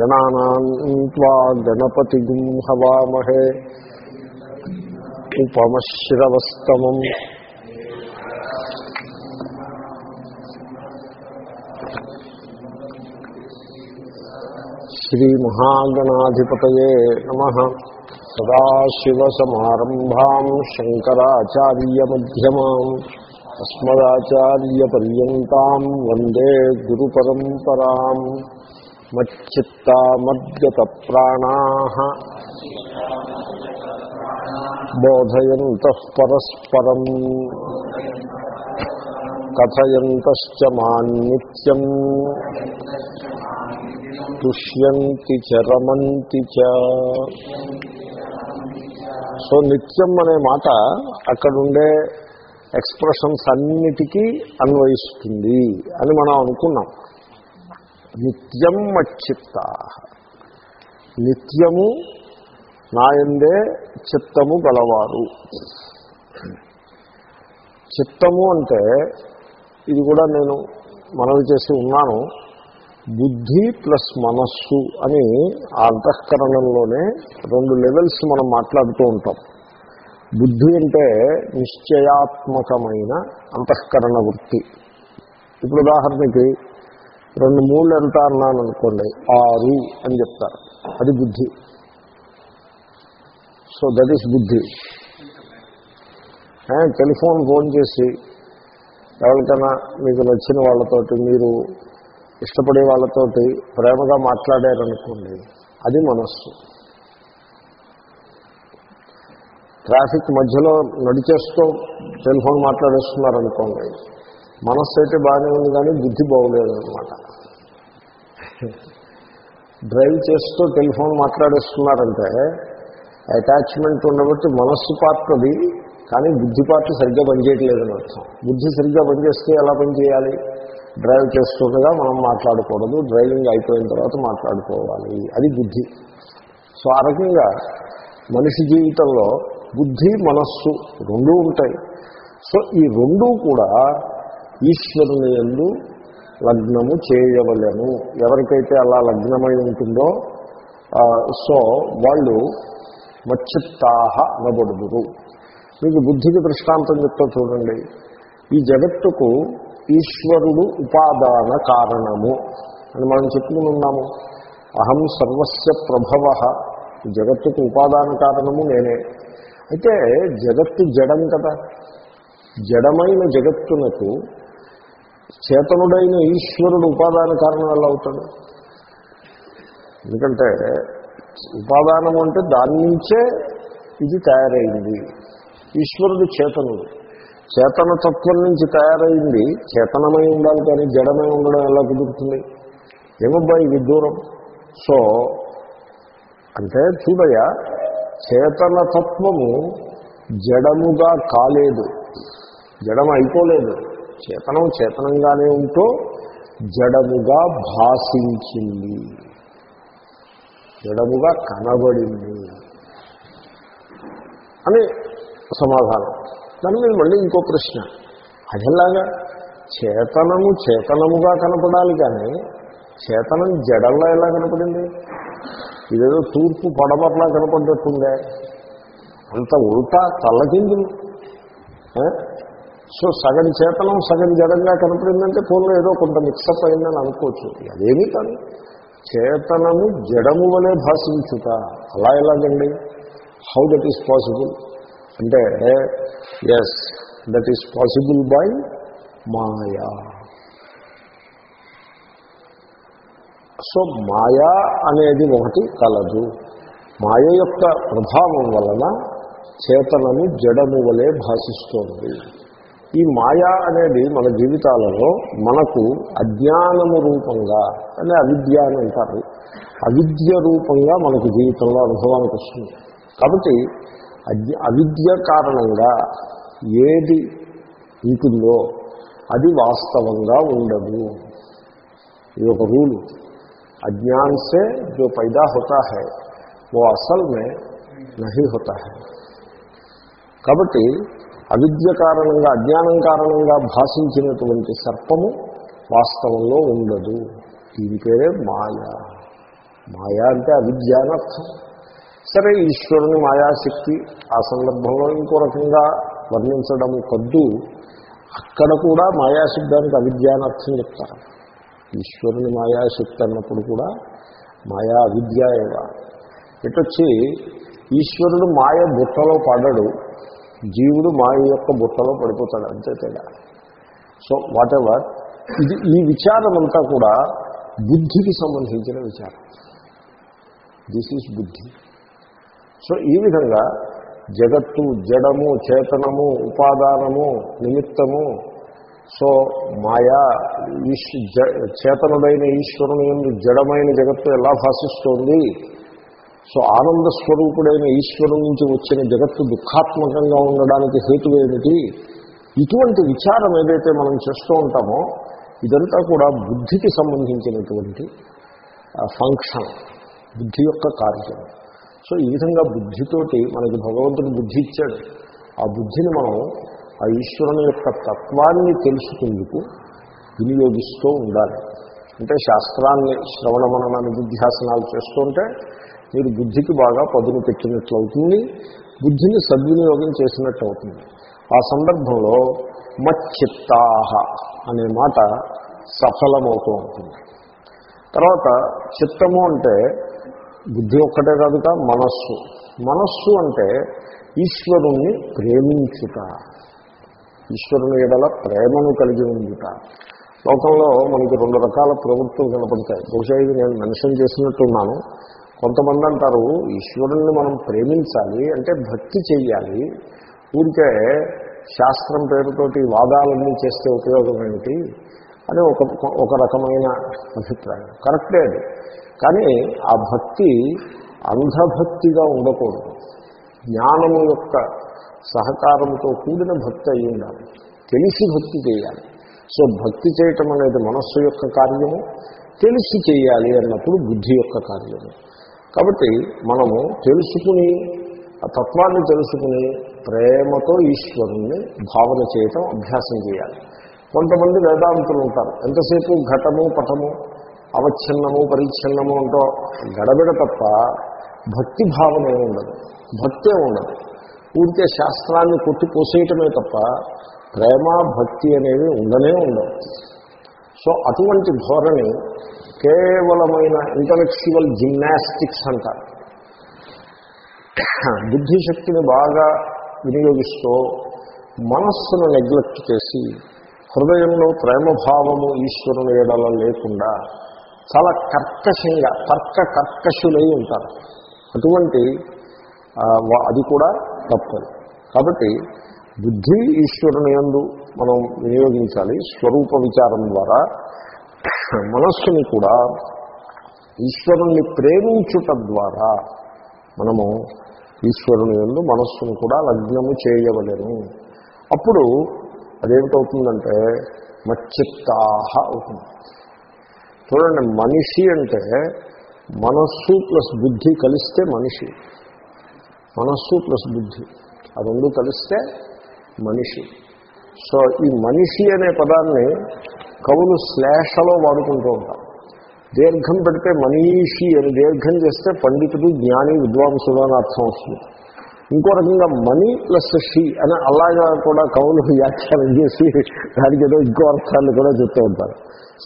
గణానాన్వా గణపతిగుం హవామహే ఉపమశ్రవస్తమం శ్రీమహాగణాధిపతయే నమ సదాశివసమారంభాం శంకరాచార్యమ్యమాం అస్మదాచార్యపర్యంతం వందే గురు పరంపరా మచ్చిత్తామద్గత ప్రాణా బోధయంత పరస్పరం కథయంత మాన్నిత్యం తుష్యంతి చ రమంతి చ సో నిత్యం అనే మాట అక్కడుండే ఎక్స్ప్రెషన్స్ అన్నిటికీ అన్వయిస్తుంది అని మనం అనుకున్నాం. నిత్యం మచ్చిత్త. నిత్యము నాయందే చిత్తము గలవారు. చిత్తము అంటే ఇది కూడా నేను మనవి చేసి ఉన్నాను. బుద్ధి ప్లస్ మనస్సు అని ఆ అంతఃకరణంలోనే రెండు లెవెల్స్ మనం మాట్లాడుతూ ఉంటాం. బుద్ధి అంటే నిశ్చయాత్మకమైన అంతఃకరణ వృత్తి. ఇప్పుడు ఉదాహరణకి రెండు మూడు ఎంత అన్నాను అనుకోండి ఆరు అని చెప్తారు. అది బుద్ధి. సో దట్ ఈస్ బుద్ధి. టెలిఫోన్ ఫోన్ చేసి ఎవరికైనా మీకు నచ్చిన వాళ్ళతోటి మీరు ఇష్టపడే వాళ్ళతోటి ప్రేమగా మాట్లాడారనుకోండి అది మనస్సు. ట్రాఫిక్ మధ్యలో నడిచేస్తూ టెలిఫోన్ మాట్లాడేస్తున్నారనుకోండి మనస్సు అయితే బాగానే ఉంది కానీ బుద్ధి బాగోలేదన్నమాట. డ్రైవ్ చేస్తూ టెలిఫోన్ మాట్లాడేస్తున్నారంటే అటాచ్మెంట్ ఉండబట్టి మనస్సు పార్ట్ అది కానీ బుద్ధి పార్ట్ సరిగ్గా పనిచేయట్లేదని అర్థం. బుద్ధి సరిగ్గా పనిచేస్తే ఎలా పనిచేయాలి? డ్రైవ్ చేస్తుండగా మనం మాట్లాడకూడదు డ్రైవింగ్ అయిపోయిన తర్వాత మాట్లాడుకోవాలి. అది బుద్ధి. సో ఆ రకంగా మనిషి జీవితంలో బుద్ధి మనస్సు రెండూ ఉంటాయి. సో ఈ రెండూ కూడా ఈశ్వరుని ఎందు లగ్నము చేయవలను. ఎవరికైతే అలా లగ్నమై ఉంటుందో సో వాళ్ళు మచ్చిత్తాహ అనబడుదురు. మీకు బుద్ధికి దృష్టాంతం చెప్తా చూడండి. ఈ జగత్తుకు ఈశ్వరుడు ఉపాదాన కారణము అని మనం చెప్పుకుని ఉన్నాము. అహం సర్వస్య ప్రభవ. జగత్తుకు ఉపాదాన కారణము నేనే. అయితే జగత్తు జడం కదా. జడమైన జగత్తునకు చేతనుడైన ఈశ్వరుడు ఉపాదాన కారణం ఎలా అవుతాడు. ఎందుకంటే ఉపాదానం అంటే దాని నుంచే ఇది తయారైంది. ఈశ్వరుడు చేతనుడు. చేతనతత్వం నుంచి తయారైంది. చేతనమై ఉండాలి కానీ జడమై ఉండడం ఎలా కుదురుతుంది? ఏమబ్బా ఇది దూరం. సో అంటే చూడయ్యా చేతనతత్వము జడముగా కాలేదు. జడం అయిపోలేదు చేతనం చేతనంగానే ఉంటూ జడముగా భాషించింది. జడముగా కనబడింది. అని సమాధానం. దాని మీద మళ్ళీ ఇంకో ప్రశ్న. అదేలాగా చేతనము చేతనముగా కనపడాలి కానీ చేతనం జడంలో ఎలా కనపడింది? ఇదేదో తూర్పు పడమట్లా కనపడ్డట్టుందే. అంత ఉల్టా తల్లకిందులు సో సగం చేతనం సగం జడంగా కనపడిందంటే ఫోన్లో ఏదో కొంత మిక్సప్ అయిందని అనుకోవచ్చు. అదేమీ కాదు. చేతనము జడము వలె భాషించుట. అలా ఎలాగండి? హౌ దట్ ఈస్ పాసిబుల్ అంటే yes that is possible by maya. So మాయా అనేది ఒకటి కలదు. మాయ యొక్క ప్రభావం వలన చేతనము జడము వలె భాషిస్తోంది. ఈ మాయా అనేది మన జీవితాలలో మనకు అజ్ఞానము రూపంగా అని అవిద్య అని అంటారు అవిద్య రూపంగా మనకు జీవితంలో అనుభవానికి వస్తుంది కాబట్టి అవిద్య కారణంగా ఏది ఉంటుందో అది వాస్తవంగా ఉండదు ఇది ఒక రూలు अज्ञान से जो पैदा होता है वो असल में नहीं होता है కాబట్టి అవిద్య కారణంగా అజ్ఞానం కారణంగా భాషించినటువంటి సర్పము వాస్తవంలో ఉండదు. దీని పేరే మాయ. మాయా అంటే అవిద్య అనర్థం సరే ఈశ్వరుని మాయాశక్తి ఆ సందర్భంలో ఇంకో రకంగా వర్ణించడం కద్దు. అక్కడ కూడా మాయాశబ్దానికి అవిద్య చెప్తారు. ఈశ్వరుని మాయాశక్తి అన్నప్పుడు కూడా మాయా అవిద్య ఏవా? ఇటొచ్చి ఈశ్వరుడు మాయ బుట్టలో పడడు. జీవుడు మాయ యొక్క బుట్టలో పడిపోతాడు అంతే తేడా. సో వాట్ ఎవర్ ఇది ఈ విచారం అంతా కూడా బుద్ధికి సంబంధించిన విచారం. దిస్ ఈజ్ బుద్ధి. సో ఈ విధంగా జగత్తు జడము చేతనము ఉపాదానము నిమిత్తము సో మాయా ఈశ్ జ- చేతనుడైన ఈశ్వరుని ఎందు జడమైన జగత్తు ఎలా భాషిస్తోంది? సో ఆనంద స్వరూపుడైన ఈశ్వరు నుంచి వచ్చిన జగత్తు దుఃఖాత్మకంగా ఉండడానికి హేతు ఏమిటి? ఇటువంటి విచారం ఏదైతే మనం చేస్తూ ఉంటామో ఇదంతా కూడా బుద్ధికి సంబంధించినటువంటి ఫంక్షన్ బుద్ధి యొక్క కార్యం. సో ఈ విధంగా బుద్ధితోటి మనకి భగవంతుడు బుద్ధి ఇచ్చాడు. ఆ బుద్ధిని మనం ఆ ఈశ్వరుని యొక్క తత్వాన్ని తెలుసుకుందుకు వినియోగిస్తూ ఉండాలి. అంటే శాస్త్రాన్ని శ్రవణ మనన నిధిధ్యాసనాలు చేస్తుంటే మీరు బుద్ధికి బాగా పదును పెట్టినట్లు అవుతుంది బుద్ధిని సద్వినియోగం చేసినట్టు అవుతుంది. ఆ సందర్భంలో మచ్చిత్తాహ అనే మాట సఫలమవుతూ ఉంటుంది. తర్వాత చిత్తము అంటే బుద్ధి ఒక్కటే కాదుగా మనస్సు. మనస్సు అంటే ఈశ్వరుణ్ణి ప్రేమించుట. ఈశ్వరుని ఎడల ప్రేమను కలిగి ఉండుట. లోకంలో మనకి రెండు రకాల ప్రవృత్తులు కనపడతాయి. బహుశా ఇది నేను మెన్షన్ చేసినట్టున్నాను. కొంతమంది అంటారు ఈశ్వరుణ్ణి మనం ప్రేమించాలి అంటే భక్తి చేయాలి ఊరికే శాస్త్రం పేరుతోటి వాదాలన్నీ చేస్తే ఉపయోగం ఏమిటి? అని ఒక ఒక రకమైన అభిప్రాయం. కరెక్టే అది. కానీ ఆ భక్తి అంధభక్తిగా ఉండకూడదు. జ్ఞానము యొక్క సహకారంతో కూడిన భక్తి అయి ఉండాలి. తెలిసి భక్తి చేయాలి. సో భక్తి చేయటం అనేది మనస్సు యొక్క కార్యము. తెలిసి చేయాలి అన్నప్పుడు బుద్ధి యొక్క కార్యము. కాబట్టి మనము తెలుసుకుని ఆ తత్వాన్ని తెలుసుకుని ప్రేమతో ఈశ్వరుణ్ణి భావన చేయటం అభ్యాసం చేయాలి. కొంతమంది వేదాంతులు ఉంటారు. ఎంతసేపు ఘటము పటము అవచ్ఛిన్నము పరిచ్ఛిన్నము అంటూ గడబిడ తప్ప భక్తి భావన ఉండదు. భక్తే ఉండదు. ఊరికే శాస్త్రాన్ని కొట్టి పోసేయటమే తప్ప ప్రేమ భక్తి అనేవి ఉండనే ఉండవు. సో అటువంటి ధోరణి కేవలమైన ఇంటలెక్చువల్ జిమ్నాస్టిక్స్ అంటారు బుద్ధిశక్తిని బాగా వినియోగిస్తూ మనస్సును నెగ్లెక్ట్ చేసి హృదయంలో ప్రేమభావము ఈశ్వరుని ఎడల లేకుండా చాలా కర్కశంగా తర్క కర్కశులై ఉంటారు. అటువంటి అది కూడా తప్పదు కాబట్టి బుద్ధి ఈశ్వరుని యందు మనం వినియోగించాలి. స్వరూప విచారం ద్వారా మనస్సుని కూడా ఈశ్వరుణ్ణి ప్రేమించుట ద్వారా మనము ఈశ్వరుని ఎందు మనస్సును కూడా లగ్నము చేయవలేము అప్పుడు అదేమిటవుతుందంటే మచ్చిత్తాహ అవుతుంది. చూడండి మనిషి అంటే మనస్సు ప్లస్ బుద్ధి కలిస్తే మనిషి. మనస్సు ప్లస్ బుద్ధి ఆ రెండు కలిస్తే మనిషి. సో ఈ మనిషి అనే పదాన్ని కవులు శ్లేషలో వాడుకుంటూ ఉంటారు. దీర్ఘం పెడితే మనీషి అని దీర్ఘం చేస్తే పండితుడు జ్ఞాని విద్వాంసుడు అని అర్థం వస్తుంది. ఇంకో రకంగా మనీ ప్లస్ షీ అని అలాగా కూడా కవులు వ్యాఖ్యానం చేసి దానికి ఏదో ఇంకో అర్థాన్ని కూడా చెప్తూ ఉంటారు.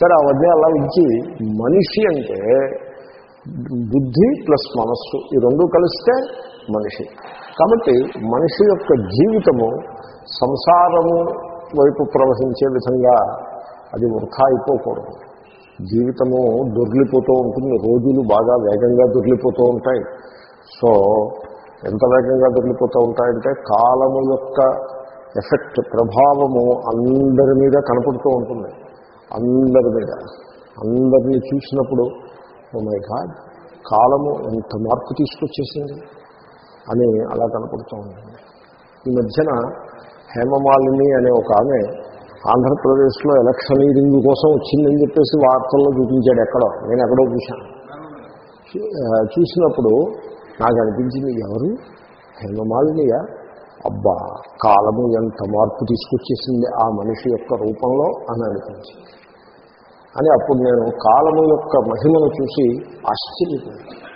సరే అవన్నీ అలా ఉంచి మనిషి అంటే బుద్ధి ప్లస్ మనస్సు ఈ రెండు కలిస్తే మనిషి. కాబట్టి మనిషి యొక్క జీవితము సంసారము వైపు ప్రవహించే విధంగా అది వృధా అయిపోకూడదు. జీవితము దొర్లిపోతూ ఉంటుంది రోజులు బాగా వేగంగా దొర్లిపోతూ ఉంటాయి. సో ఎంత వేగంగా దొరికిపోతూ ఉంటాయంటే కాలము యొక్క ఎఫెక్ట్ ప్రభావము అందరి మీద కనపడుతూ ఉంటుంది. అందరి మీద. అందరినీ చూసినప్పుడు ఓ మై గాడ్ కాలము ఎంత మార్పు తీసుకొచ్చేసింది? అని అలా కనపడుతూ ఉంటుంది. ఈ మధ్యన హేమమాలిని అనే ఒక ఆమె ఆంధ్రప్రదేశ్లో ఎలక్షనీరింగ్ కోసం వచ్చిందని చెప్పేసి వార్తల్లో చూపించాడు ఎక్కడో. నేను ఎక్కడో చూశాను. చూసినప్పుడు నాకు అనిపించింది ఎవరు? హేమమాలినియా? అబ్బా కాలము ఎంత మార్పు తీసుకొచ్చేసింది ఆ మనిషి యొక్క రూపంలో అని అనిపించింది. అని అప్పుడు నేను కాలము యొక్క మహిమను చూసి ఆశ్చర్యపోయాను.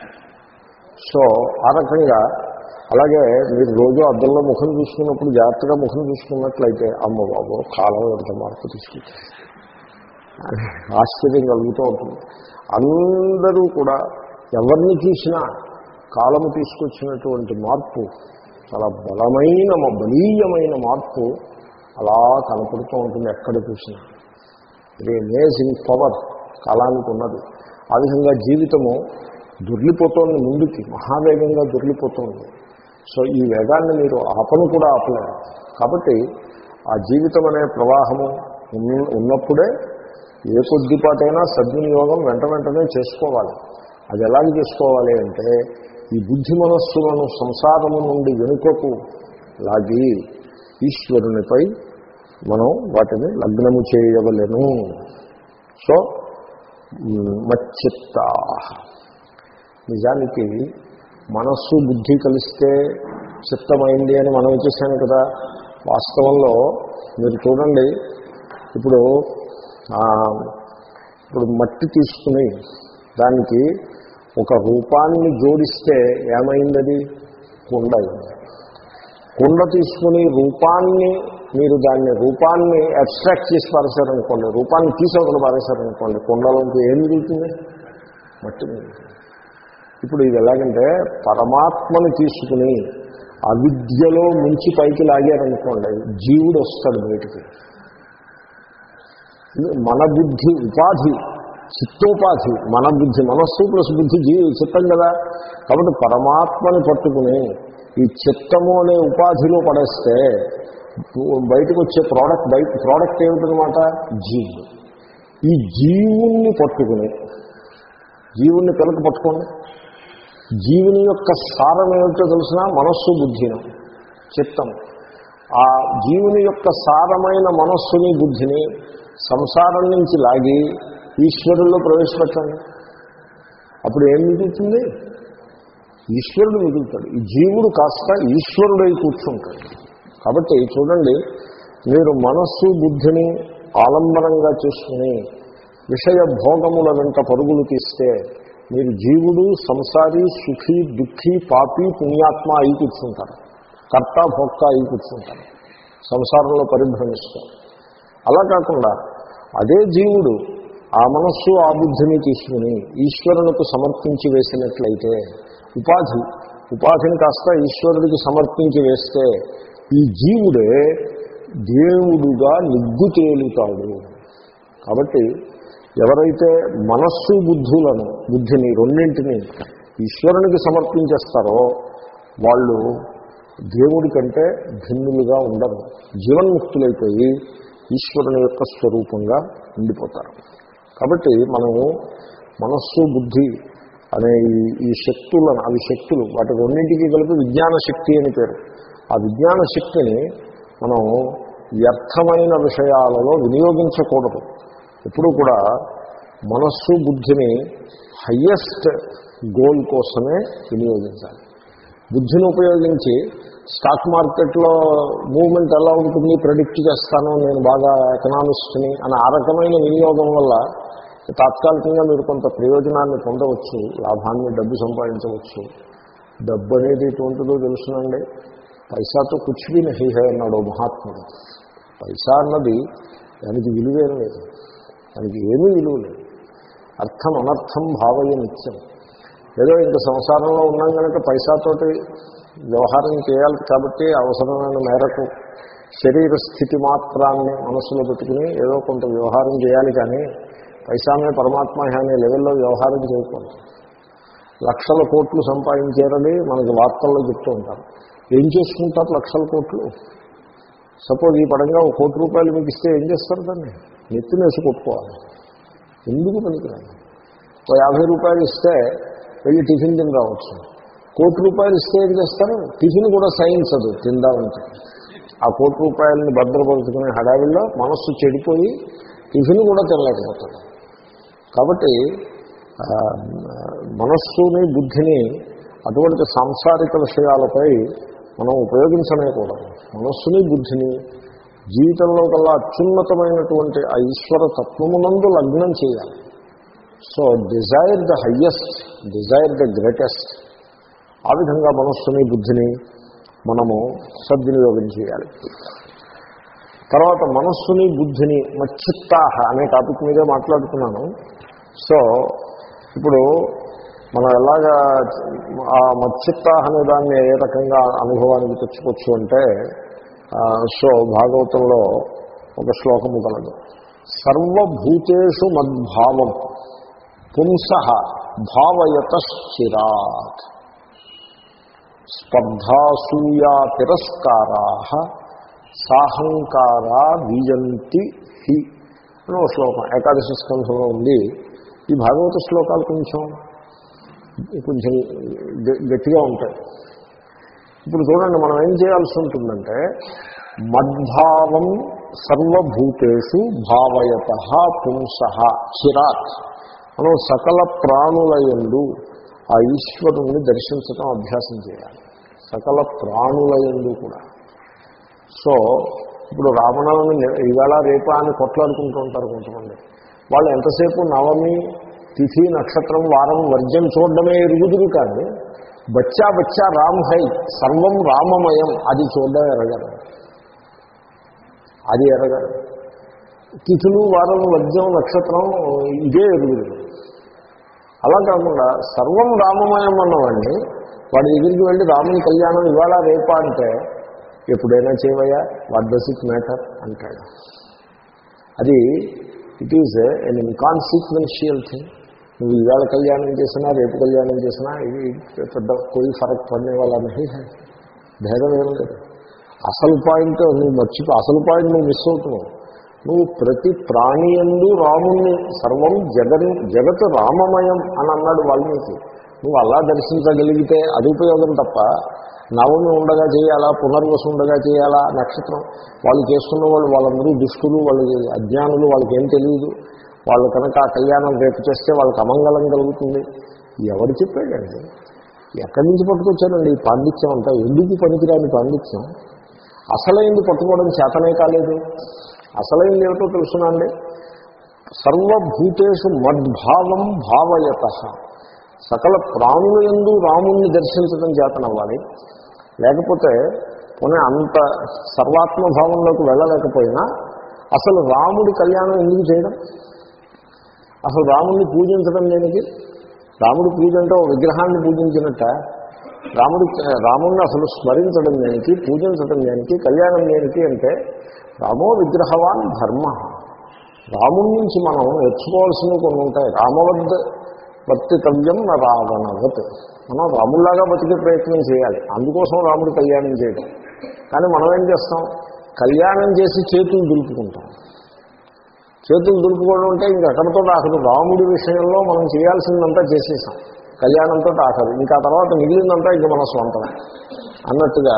సో ఆ రకంగా అలాగే మీరు రోజు అద్దంలో ముఖం చూసుకున్నప్పుడు జాగ్రత్తగా ముఖం చూసుకున్నట్లయితే అమ్మ బాబు కాలం ఎంత మార్పు తీసుకుంటుంది ఆశ్చర్యం కలుగుతూ ఉంటుంది. అందరూ కూడా ఎవరిని చూసినా కాలము తీసుకొచ్చినటువంటి మార్పు చాలా బలమైన బలీయమైన మార్పు అలా కనపడుతూ ఉంటుంది ఎక్కడ చూసినా. ఇది అమేజింగ్ పవర్ కాలానికి ఉన్నది. ఆ విధంగా జీవితము దొర్లిపోతోంది ముందుకి మహావేగంగా దొర్లిపోతుంది. సో ఈ వేగాన్ని మీరు ఆపను కూడా ఆపలేరు. కాబట్టి ఆ జీవితం అనే ప్రవాహము ఉన్నప్పుడే ఏ కొద్దిపాటైనా సద్వినియోగం వెంట వెంటనే చేసుకోవాలి. అది ఎలాగ చేసుకోవాలి అంటే ఈ బుద్ధి మనస్సులను సంసారము నుండి వెనుకకు లాగి ఈశ్వరునిపై మనం వాటిని లగ్నము చేయవలను. సో మచ్చిత్త నిజానికి మనస్సు బుద్ధి కలిస్తే చిత్తమైంది అని మనం చేశాను కదా. వాస్తవంలో మీరు చూడండి ఇప్పుడు ఇప్పుడు మట్టి తీసుకుని దానికి ఒక రూపాన్ని జోడిస్తే ఏమైందది? కుండ అయింది. కుండ తీసుకుని రూపాన్ని మీరు దాన్ని రూపాన్ని అబ్స్ట్రాక్ట్ చేసి పారేశారనుకోండి రూపాన్ని తీసేవకుండా పారేశారనుకోండి కుండలోకి ఏం మిగులుతుంది? మట్టి మిగులుతుంది. ఇప్పుడు ఇది ఎలాగంటే పరమాత్మను తీసుకుని అవిద్యలో ముంచి పైకి లాగారనుకోండి జీవుడు వస్తాడు బయటికి. మన బుద్ధి ఉపాధి చిత్తోపాధి మన బుద్ధి మనస్సు ప్లస్ బుద్ధి జీవి చిత్తం కదా. కాబట్టి పరమాత్మని పట్టుకుని ఈ చిత్తము అనే ఉపాధిలో పడేస్తే బయటకు వచ్చే ప్రోడక్ట్ బయట ప్రోడక్ట్ ఏమిటనమాట జీవుడు. ఈ జీవుణ్ణి పట్టుకుని జీవుణ్ణి పిలక పట్టుకోండి. జీవుని యొక్క సారం ఏమిటో తెలిసిన మనస్సు బుద్ధిని చిత్తం. ఆ జీవుని యొక్క సారమైన మనస్సుని బుద్ధిని సంసారం నుంచి లాగి ఈశ్వరుల్లో ప్రవేశపెట్టండి. అప్పుడు ఏం మిగులుతుంది? ఈశ్వరుడు మిగులుతాడు. ఈ జీవుడు కాస్త ఈశ్వరుడై కూర్చుంటాడు. కాబట్టి చూడండి మీరు మనస్సు బుద్ధిని ఆలంబనంగా చేసుకుని విషయ భోగముల వెంట పరుగులు తీస్తే మీరు జీవుడు సంసారి సుఖీ దుఃఖీ పాపి పుణ్యాత్మ అయి కూర్చుంటారు. కర్త భోక్త అయి కూర్చుంటారు. సంసారంలో పరిభ్రమిస్తారు. అలా కాకుండా అదే జీవుడు ఆ మనస్సు ఆ బుద్ధిని తీసుకుని ఈశ్వరునికి సమర్పించి వేసినట్లయితే ఉపాధి ఉపాధిని కాస్త ఈశ్వరుడికి సమర్పించి వేస్తే ఈ జీవుడే దేవుడుగా నిగ్గు తేలుతాడు కాబట్టి ఎవరైతే మనస్సు బుద్ధులను బుద్ధిని రెండింటిని ఈశ్వరునికి సమర్పించేస్తారో వాళ్ళు దేవుడి కంటే భిన్నులుగా ఉండరు. జీవన్ముక్తులైపోయి ఈశ్వరుని యొక్క స్వరూపంగా ఉండిపోతారు. కాబట్టి మనము మనస్సు బుద్ధి అనే ఈ- శక్తులను అవి శక్తులు వాటి రెండింటికి కలిపి విజ్ఞాన శక్తి అని పేరు. ఆ విజ్ఞాన శక్తిని మనం వ్యర్థమైన విషయాలలో వినియోగించకూడదు. ఎప్పుడు కూడా మనస్సు బుద్ధిని హయ్యెస్ట్ గోల్ కోసమే వినియోగించాలి. బుద్ధిని ఉపయోగించి స్టాక్ మార్కెట్లో మూవ్మెంట్ ఎలా ఉంటుంది ప్రెడిక్ట్ చేస్తాను నేను బాగా ఎకనామిస్ట్ని అని ఆ రకమైన వినియోగం వల్ల తాత్కాలికంగా మీరు కొంత ప్రయోజనాన్ని పొందవచ్చు లాభాన్ని డబ్బు సంపాదించవచ్చు. డబ్బు అనేది ఎటువంటిదో తెలుసునండి. పైసాతో కుచ్చివి నహి హై అన్నాడు మహాత్ముడు. పైసా అన్నది దానికి విలువేం లేదు. దానికి ఏమీ విలువ లేదు. అర్థం అనర్థం భావయ నిత్యం ఏదో ఇంక సంసారంలో ఉన్నాం కనుక పైసాతోటి వ్యవహారం చేయాలి కాబట్టి అవసరమైన మేరకు శరీర స్థితి మాత్రాన్ని మనసులో పెట్టుకుని ఏదో కొంత వ్యవహారం చేయాలి కానీ పైసామే పరమాత్మ అనే లెవెల్లో వ్యవహారం చేయకూడదు. లక్షల కోట్లు సంపాదించారని మనకి వార్తల్లో చెప్తూ ఉంటారు. ఏం చేసుకుంటారు లక్షల కోట్లు? సపోజ్ ఈ పడంగా ఒక కోటి రూపాయలు మీకు ఇస్తే ఏం చేస్తారు దాన్ని? నెత్తినేసి కొట్టుకోవాలి. ఎందుకు పనికిరాదు ఒక యాభై రూపాయలు ఇస్తే వెళ్ళి టిఫిన్ తిని రావచ్చు కోటి రూపాయలు ఇస్తే ఏం చేస్తారు? టిఫిన్ కూడా సైన్స్ అది తిందా ఉంటుంది ఆ కోటి రూపాయలని భద్రపరుచుకునే హడావిల్లో మనస్సు చెడిపోయి టిఫిన్ కూడా తినలేకపోతాడు కాబట్టి మనస్సుని బుద్ధిని అటువంటి సాంసారిక విషయాలపై మనం ఉపయోగించనే కూడా. మనస్సుని బుద్ధిని జీవితంలో కల్లా అత్యున్నతమైనటువంటి ఆ ఈశ్వర తత్వమునందు లగ్నం చేయాలి. So desire the highest desire the greatest ఆ విధంగా మనస్సుని బుద్ధిని మనము సద్వినియోగం చేయాలి. తర్వాత మనస్సుని బుద్ధిని మచ్చిత్తాహ అనే టాపిక్ మీదే మాట్లాడుతున్నాను. సో ఇప్పుడు మనం ఎలాగా ఆ మచ్చిత్తాహ అనే దాన్ని ఏ రకంగా అనుభవానికి తెచ్చుకోవచ్చు అంటే సో భాగవతంలో ఒక శ్లోకము కలదు సర్వభూతేషు మద్భావం పుంస భావయతశ్చిరాత్ స్పర్ధాసూయా తిరస్కారా సాహంకారా వీయంతి హి అని ఒక శ్లోకం. ఏకాదశి స్కంధంలో ఉంది. ఈ భాగవత శ్లోకాలు కొంచెం కొంచెం గ- గట్టిగా ఉంటాయి. ఇప్పుడు చూడండి మనం ఏం చేయాల్సి ఉంటుందంటే మద్భావం సర్వభూతేషు భావయత పుంస చిరాత్. మనం సకల ప్రాణులయందు ఆ ఈశ్వరుణ్ణి దర్శించడం అభ్యాసం చేయాలి. సకల ప్రాణులయందు కూడా. సో ఇప్పుడు రావణాలను ఈవేళ ఇవాళ రేపా అని కొట్లాడుకుంటూ ఉంటారు కొంతమంది. వాళ్ళు ఎంతసేపు నవమి తిథి నక్షత్రం వారం వర్జం చూడడమే ఎరుగుదురు కాదు. బచ్చా బచ్చా రామ్ హై సర్వం రామమయం అది చూడడం ఎరగరు అది ఎరగరు తిథులు వారం వర్జం నక్షత్రం ఇదే ఎరుగుదురు అలా కాకుండా సర్వం రామమయం అన్నవాడిని వాడి దగ్గరికి వెళ్ళి రాముని కళ్యాణం ఇవాళ రేపా అంటే ఎప్పుడైనా చేయవయ్యా వాట్ డస్ ఇట్ మ్యాటర్ అంటాడు. అది it is an inconsequential thing నువ్వు ఇవాళ కళ్యాణం చేసినా రేపు కళ్యాణం చేసినా ఇది పెద్ద కోయి ఫరక్ పడిన వాళ్ళని. భేదం ఏం లేదు. అసలు పాయింట్ నువ్వు మర్చిపో అసలు పాయింట్ నువ్వు మిస్ అవుతున్నావు. నువ్వు ప్రతి ప్రాణి ఎందు రాముణ్ణి సర్వం జగన్ జగత్ రామమయం అని అన్నాడు వాల్మీకి. నువ్వు అలా దర్శించగలిగితే అది ఉపయోగం తప్ప నవమి ఉండగా చేయాలా పునర్వసు ఉండగా చేయాలా నక్షత్రం. వాళ్ళు చేసుకున్న వాళ్ళు వాళ్ళందరూ దుష్టులు వాళ్ళకి అజ్ఞానులు వాళ్ళకి ఏం తెలియదు వాళ్ళు కనుక ఆ కళ్యాణం రేపు చేస్తే వాళ్ళకి అమంగళం కలుగుతుంది. ఎవరు చెప్పాడండి? ఎక్కడి నుంచి పట్టుకొచ్చారండి? ఈ పాండిత్యం అంతా ఎందుకు పనికిరాని పాండిత్యం? అసలైంది పట్టుకోవడం చేతనే కాలేదు. అసలైంది ఏమిటో తెలుసునండి. సర్వభూతేషు మద్భావం భావయత. సకల ప్రాణుల ఎందు రాముణ్ణి దర్శించడం చేతనవ్వాలి. లేకపోతే పోనీ అంత సర్వాత్మభావంలోకి వెళ్ళలేకపోయినా అసలు రాముడి కళ్యాణం ఎందుకు చేయడం? అసలు రాముడిని పూజించడం దేనికి? రాముడి పూజ అంటే ఒక విగ్రహాన్ని పూజించినట్ట. రాముడి రాముడిని అసలు స్మరించడం దేనికి? పూజించడం దేనికి? కళ్యాణం దేనికి అంటే రామో విగ్రహవాన్ ధర్మ. రాముడి నుంచి మనం నేర్చుకోవాల్సినవి కొన్ని ఉంటాయి. రామవద్ వర్తితవ్యం నా రావణవత్. మనం రాముల్లాగా బతికే ప్రయత్నం చేయాలి. అందుకోసం రాముడు కళ్యాణం చేయడం కానీ మనం ఏం చేస్తాం? కళ్యాణం చేసి చేతులు దులుపుకుంటాం. చేతులు దులుపుకోవడం అంటే ఇంక అక్కడితో ఆఖరు రాముడి విషయంలో మనం చేయాల్సిందంతా చేసేసాం. కళ్యాణంతో ఆఖరు ఇంకా ఆ తర్వాత మిగిలిందంతా ఇంక మన స్వంతమే అన్నట్టుగా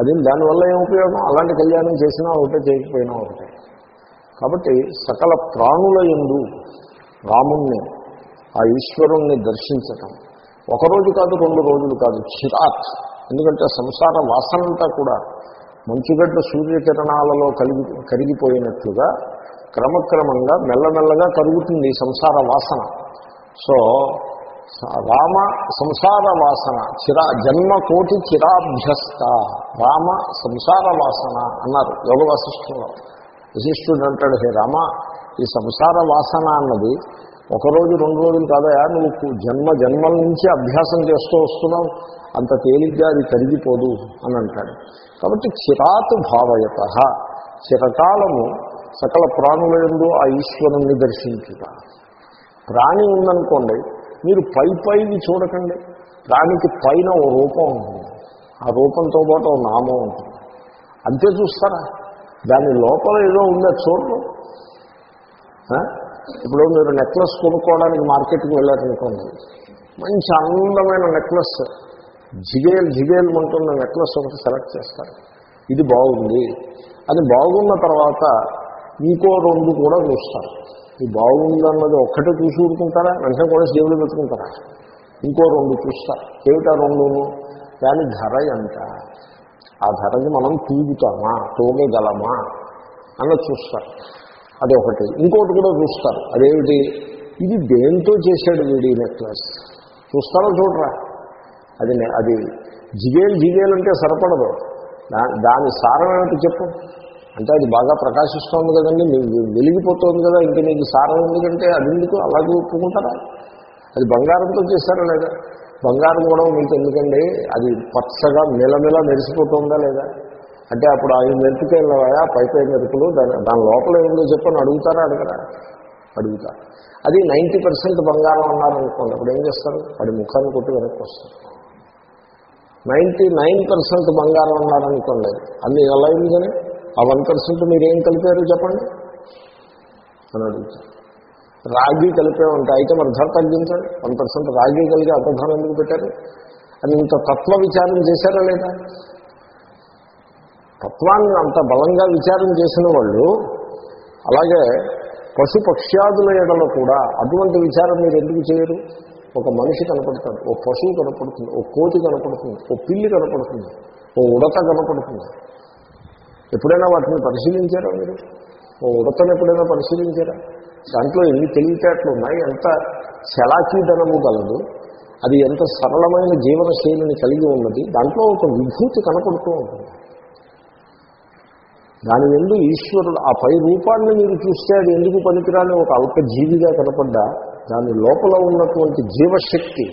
అది దానివల్ల ఏం ఉపయోగం? అలాంటి కళ్యాణం చేసినా ఒకటే చేయకపోయినా ఒకటే. కాబట్టి సకల ప్రాణుల ఎందు రాముణ్ణి ఆ ఈశ్వరుణ్ణి దర్శించటం. ఒకరోజు కాదు రెండు రోజులు కాదు చిరాత్ ఎందుకంటే సంసార వాసనంతా కూడా మంచుగడ్డ సూర్యకిరణాలలో కలిగి కరిగిపోయినట్లుగా క్రమక్రమంగా మెల్లమెల్లగా కరుగుతుంది సంసార వాసన. సో రామ సంసార వాసన చిరా జన్మ కోటి చిరాభ్యస్త రామ సంసార వాసన అన్నారు యోగ వాసిష్ఠంలో. వశిష్ఠుడు అంటాడు హే రామ ఈ సంసార వాసన అన్నది ఒకరోజు రెండు రోజులు కాదయా నువ్వు జన్మ జన్మల నుంచి అభ్యాసం చేస్తూ వస్తున్నావు అంత తేలిగ్గా అది కరిగిపోదు అని అంటాడు. కాబట్టి చిరాత్ భావయత చిరకాలము సకల ప్రాణుల ఎందు ఆ ఈశ్వరుణ్ణి దర్శించుట. ప్రాణి ఉందనుకోండి మీరు పై పైవి చూడకండి. ప్రాణికి పైన ఓ రూపం ఉంటుంది. ఆ రూపంతో పాటు ఓ నామం ఉంటుంది. అంతే చూస్తారా? దాని లోపల ఏదో ఉందా చూడరు. ఇప్పుడు మీరు నెక్లెస్ కొనుక్కోవడానికి మార్కెట్కి వెళ్ళారనుకోండి మంచి అందమైన నెక్లెస్ జిగేల్ జిగేల్ ఉంటున్న నెక్లెస్ ఒకటి సెలెక్ట్ చేస్తారు. ఇది బాగుంది. అది బాగున్న తర్వాత ఇంకో రెండు కూడా చూస్తారు. ఇది బాగుంది అన్నది ఒక్కటే చూసి ఊరుకుంటారా? వెంటనే కూడా సేవలు పెట్టుకుంటారా? ఇంకో రెండు చూస్తారు. ఏమిటా రెండును? దాని ధర ఎంత ఆ ధరని మనం తీగుతామా తోగగలమా అన్నది చూస్తారు. అది ఒకటి. ఇంకోటి కూడా చూస్తారు. అదేమిటి? ఇది దేంతో చేశాడు వీడి నెక్లెస్? చూస్తారో చూడరా? అది అది జిగేలు జిగేలు అంటే సరిపడదు. దా- దాని సారం ఏమిటి చెప్పు? అంటే అది బాగా ప్రకాశిస్తోంది కదండి మీ- వెలిగిపోతుంది కదా ఇంక నీకు సారం ఎందుకంటే అది ఎందుకు అలాగే ఒప్పుకుంటారా? అది బంగారంతో చేశారా లేదా? బంగారం కూడా మీకు ఎందుకండి? అది పచ్చగా నెలమెల మెరిసిపోతుందా లేదా? అంటే అప్పుడు ఆయన మెరుపుకెళ్ళవాయా పై పై మెరుపులు దాని దాని లోపల ఏముందో చెప్పని అడుగుతారా అడగరా? అడుగుతారు అది నైంటీ పర్సెంట్ బంగారం అన్నారనుకోండి అప్పుడు ఏం చేస్తారు? వాడి ముఖాన్ని కొట్టి వెనక్కి వస్తారు. నైంటీ నైన్ పర్సెంట్ బంగారం అన్నారనుకోండి అన్ని ఎలా ఉంది కానీ ఆ వన్ పర్సెంట్ మీరు ఏం కలిపారు చెప్పండి? అని అడుగుతారు రాగి కలిపే ఉంటాయి అయితే మరి ధర తగ్గించండి. వన్ పర్సెంట్ రాగి కలిగి అంత ధర ఎందుకు పెట్టారు? అని ఇంత తత్వ విచారం చేశారా లేదా? తత్వాన్ని అంత బలంగా విచారం చేసిన వాళ్ళు అలాగే పశు పక్ష్యాదుల ఎడలో కూడా అటువంటి విచారం మీరు ఎందుకు చేయరు? ఒక మనిషి కనపడతాడు ఓ పశువు కనపడుతుంది ఓ కోతి కనపడుతుంది ఓ పిల్లి కనపడుతుంది ఓ ఉడత కనపడుతుంది. ఎప్పుడైనా వాటిని పరిశీలించారా మీరు? ఓ ఉడతను ఎప్పుడైనా పరిశీలించారా? దాంట్లో ఎన్ని తెలివితేటలు ఉన్నాయి? ఎంత చలాకీదనము గలదు? అది ఎంత సరళమైన జీవన శైలిని కలిగి ఉన్నది? దాంట్లో ఒక విభూతి కనపడుతూ ఉంటుంది. దాని ఎందు ఈశ్వరుడు ఆ పై రూపాన్ని మీరు చూస్తే అది ఎందుకు పనికిరాని ఒక అల్ప జీవిగా కనపడ్డా? దాని లోపల ఉన్నటువంటి జీవశక్తి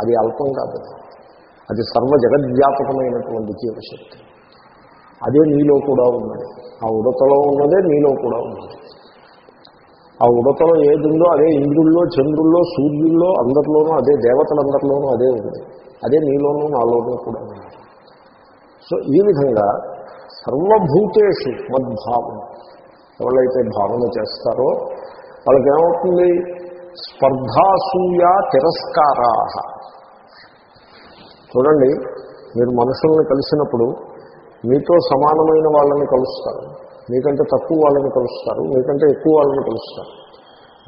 అది అల్పం కాదు. అది సర్వ జగద్వ్యాపకమైనటువంటి జీవశక్తి. అదే నీలో కూడా ఉన్నది. ఆ ఉడతలో ఉన్నదే నీలో కూడా ఉన్నది. ఆ ఉడతలో ఏది ఉందో అదే ఇంద్రుల్లో చంద్రుల్లో సూర్యుల్లో అందరిలోనూ అదే దేవతలందరిలోనూ అదే ఉంది అదే నీలోనూ నాలోనూ కూడా ఉంది సో ఈ విధంగా సర్వభూతేషు మద్భావం. ఎవరైతే భావన చేస్తారో వాళ్ళకి ఏమవుతుంది స్పర్ధాసూయ తిరస్కారా చూడండి మీరు మనుషుల్ని కలిసినప్పుడు మీతో సమానమైన వాళ్ళని కలుస్తారు. మీకంటే తక్కువ వాళ్ళని కలుస్తారు. మీకంటే ఎక్కువ వాళ్ళని కలుస్తారు.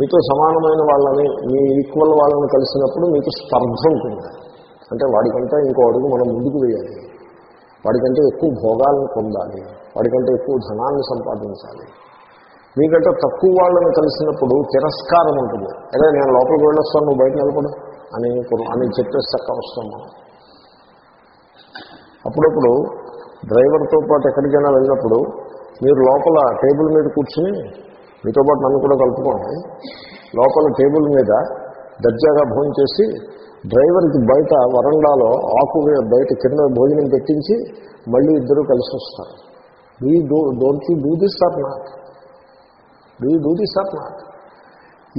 మీతో సమానమైన వాళ్ళని మీ ఈక్వల్ వాళ్ళని కలిసినప్పుడు మీకు స్పర్ధ ఉంటుంది. అంటే వాడికంటే ఇంకో అడుగు మనం ముందుకు వేయాలి. వాడికంటే ఎక్కువ భోగాలను పొందాలి. వాడికంటే ఎక్కువ ధనాన్ని సంపాదించాలి. మీకంటే తక్కువ వాళ్ళని కలిసినప్పుడు తిరస్కారం ఉంటుంది. అదే నేను లోపలికి వెళ్ళొస్తాను నువ్వు బయట నిలబడు అని అని చెప్పేసి చక్క వస్తాం మనం. అప్పుడప్పుడు డ్రైవర్తో పాటు ఎక్కడికైనా వెళ్ళినప్పుడు మీరు లోపల టేబుల్ మీద కూర్చుని మీతో పాటు నన్ను కూడా కలుపుకోండి. లోపల టేబుల్ మీద దర్జాగా భోజనం చేసి డ్రైవర్కి బయట వరండాలో ఆకు బయట కింద భోజనం పెట్టించి మళ్ళీ ఇద్దరు కలిసి వస్తారు. Do do don't you do this or not do do this or not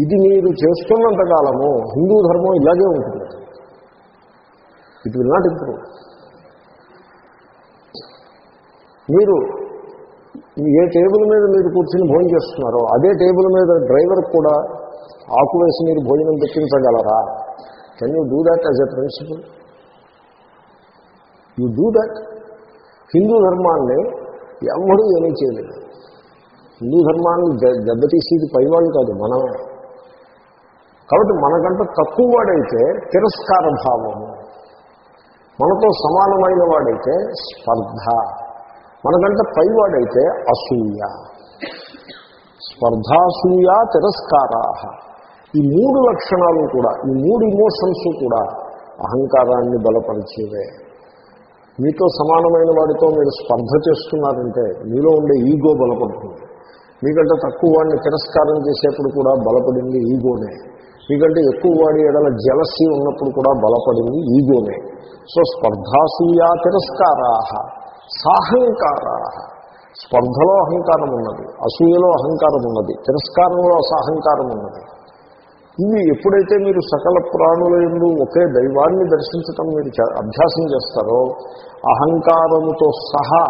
ఇది మీరు చేస్తున్నంత కాలము హిందూ ధర్మం ఇలాగే ఉంటుంది. ఇట్ విల్ నాట్ ఇంప్రూవ్ మీరు ఏ టేబుల్ మీద మీరు కూర్చుని భోజనం చేస్తున్నారో అదే టేబుల్ మీద డ్రైవర్ కూడా ఆకు వేసి మీరు భోజనం పెట్టించగలరా? Can you do that as a principle you do that Hindu ధర్మాన్ని ఎవరూ ఏమీ చేయలేదు. హిందూ ధర్మాన్ని దెబ్బతీసేది పైవాళ్ళు కాదు మనమే. కాబట్టి మనకంటే తక్కువ వాడైతే తిరస్కార భావము. మనతో సమానమైన వాడైతే స్పర్ధ. మనకంటే పైవాడైతే అసూయ. స్పర్ధాసూయ తిరస్కారా ఈ మూడు లక్షణాలు కూడా ఈ మూడు ఇమోషన్స్ కూడా అహంకారాన్ని బలపరిచేవే. మీతో సమానమైన వాడితో మీరు స్పర్ధ చేస్తున్నారంటే మీలో ఉండే ఈగో బలపడుతుంది. మీకంటే తక్కువ వాడిని తిరస్కారం చేసేప్పుడు కూడా బలపడింది ఈగోనే మీకంటే ఎక్కువ వాడి ఎడల జలసీ ఉన్నప్పుడు కూడా బలపడింది ఈగోనే సో స్పర్ధాసూయా తిరస్కారా సాహంకార స్పర్ధలో అహంకారం ఉన్నది అసూయలో అహంకారం ఉన్నది తిరస్కారంలో అసహంకారం ఉన్నది ఇవి ఎప్పుడైతే మీరు సకల ప్రాణుల ఎందు ఒకే దైవాన్ని దర్శించటం మీరు అభ్యాసం చేస్తారో అహంకారముతో సహా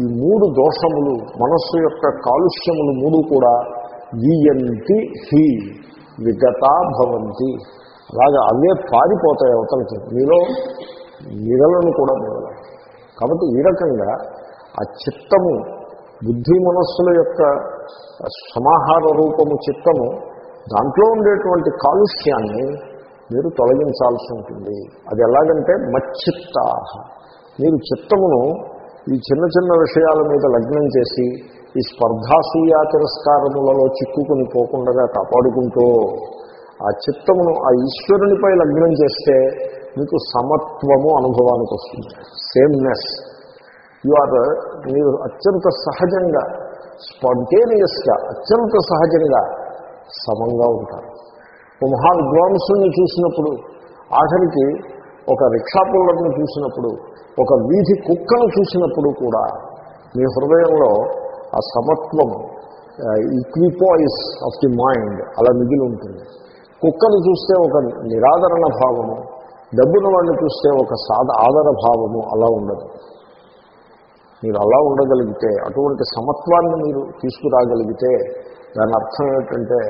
ఈ మూడు దోషములు మనస్సు యొక్క కాలుష్యములు మూడు కూడా వియంతి హి విగతా భవంతి. అలాగా అవే పారిపోతాయి అవతలకి. మీలో మిగలను కూడా మిగల కాబట్టి ఈ రకంగా ఆ చిత్తము బుద్ధి మనస్సుల యొక్క సమాహార రూపము చిత్తము దాంట్లో ఉండేటువంటి కాలుష్యాన్ని మీరు తొలగించాల్సి ఉంటుంది. అది ఎలాగంటే మచ్చిత్తాహ. మీరు చిత్తమును ఈ చిన్న చిన్న విషయాల మీద లగ్నం చేసి ఈ స్పర్ధాసీయ తిరస్కారములలో చిక్కుకుని పోకుండా కాపాడుకుంటూ ఆ చిత్తమును ఆ ఈశ్వరునిపై లగ్నం చేస్తే మీకు సమత్వము అనుభవానికి వస్తుంది. సేమ్నెస్ యు ఆర్ మీరు అత్యంత సహజంగా స్పాంటేనియస్గా అత్యంత సహజంగా సమంగా ఉంటారు. ఓ చూసినప్పుడు ఆఖరికి ఒక రిక్షాపుల్లని చూసినప్పుడు ఒక వీధి కుక్కను చూసినప్పుడు కూడా మీ హృదయంలో ఆ సమత్వం ఈక్విపాయిస్ ఆఫ్ ది మైండ్ అలా మిగిలి ఉంటుంది. కుక్కను చూస్తే ఒక నిరాదరణ భావము డబ్బును వాడిని చూస్తే ఒక సాధ ఆదర భావము అలా ఉండదు. మీరు అలా ఉండగలిగితే అటువంటి సమత్వాన్ని మీరు తీసుకురాగలిగితే దాని అర్థం ఏమిటంటే